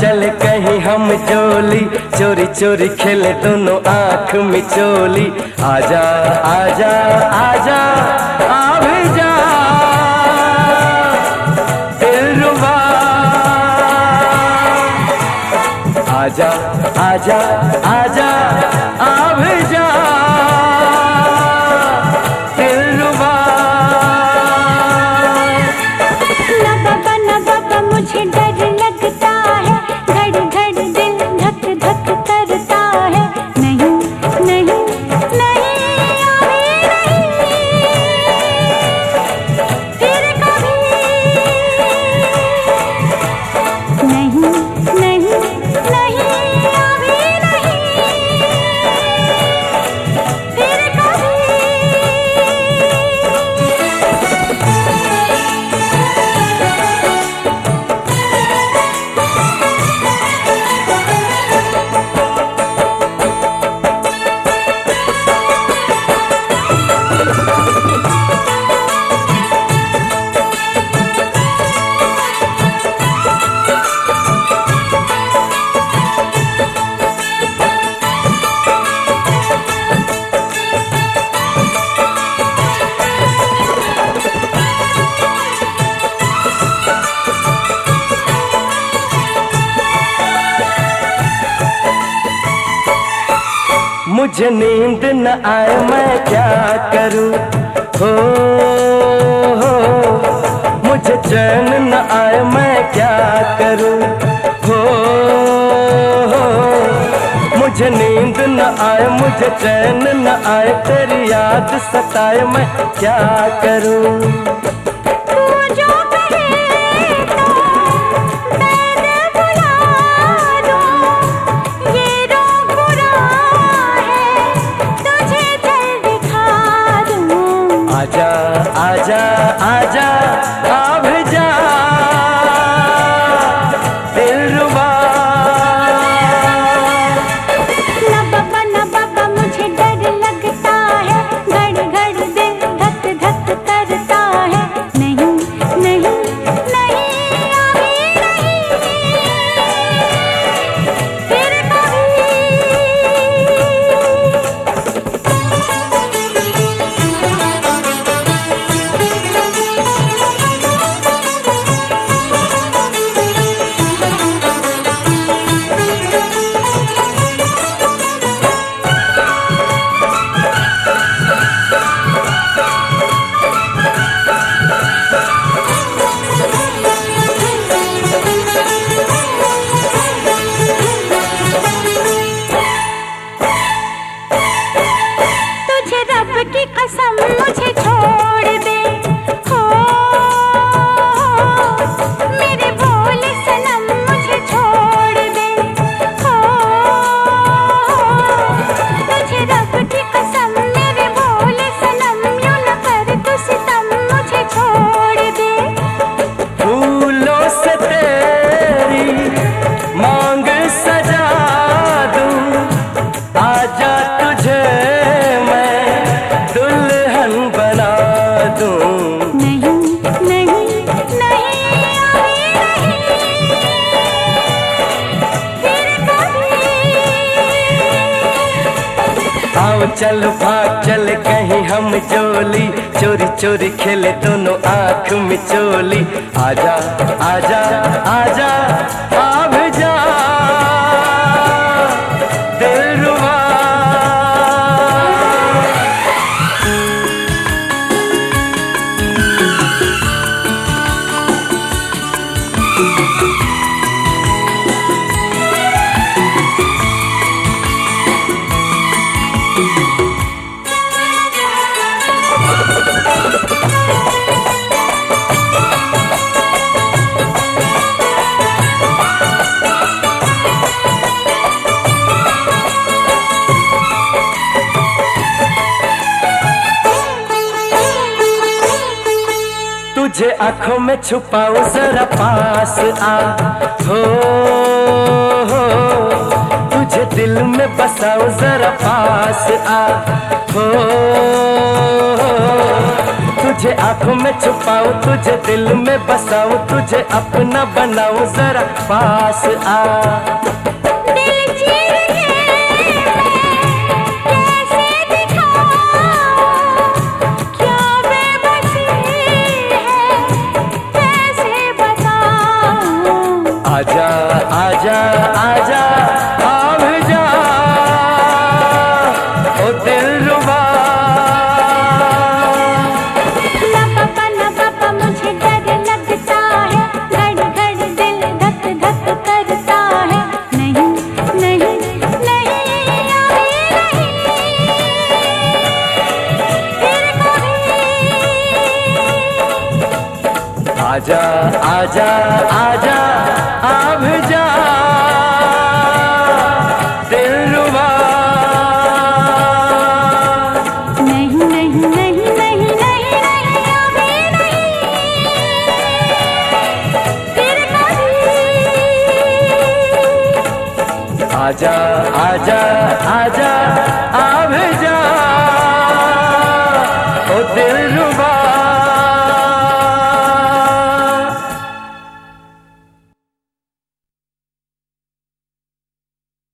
चल कहीं हम चोली। चोरी चोरी खेले दोनों आँख चोली आजा आजा आजा आ जा आजा आजा आजा। मुझे नींद न आए मैं क्या करूँ? हो, हो मुझे चैन न आए मैं क्या करूँ? हो, हो मुझे नींद न आए मुझे चैन न आए तेरी याद सताए मैं क्या करूँ? चल भाग चल कहीं हम चोली। चोरी चोरी खेले दोनों आँख चोली। आजा आजा आजा आ तुझे आँखों में छुपाऊ जरा पास आ। हो, हो तुझे दिल में बसाऊ जरा पास आ। हो, हो तुझे आँखों में छुपाऊ तुझे दिल में बसाऊ तुझे अपना बनाऊ जरा पास आ। आजा आजा आजा। आजा आजा आजा अब जा। दिल रुबा नहीं नहीं नहीं नहीं नहीं नहीं अभी नहीं। फिर कभी। आजा आजा आजा।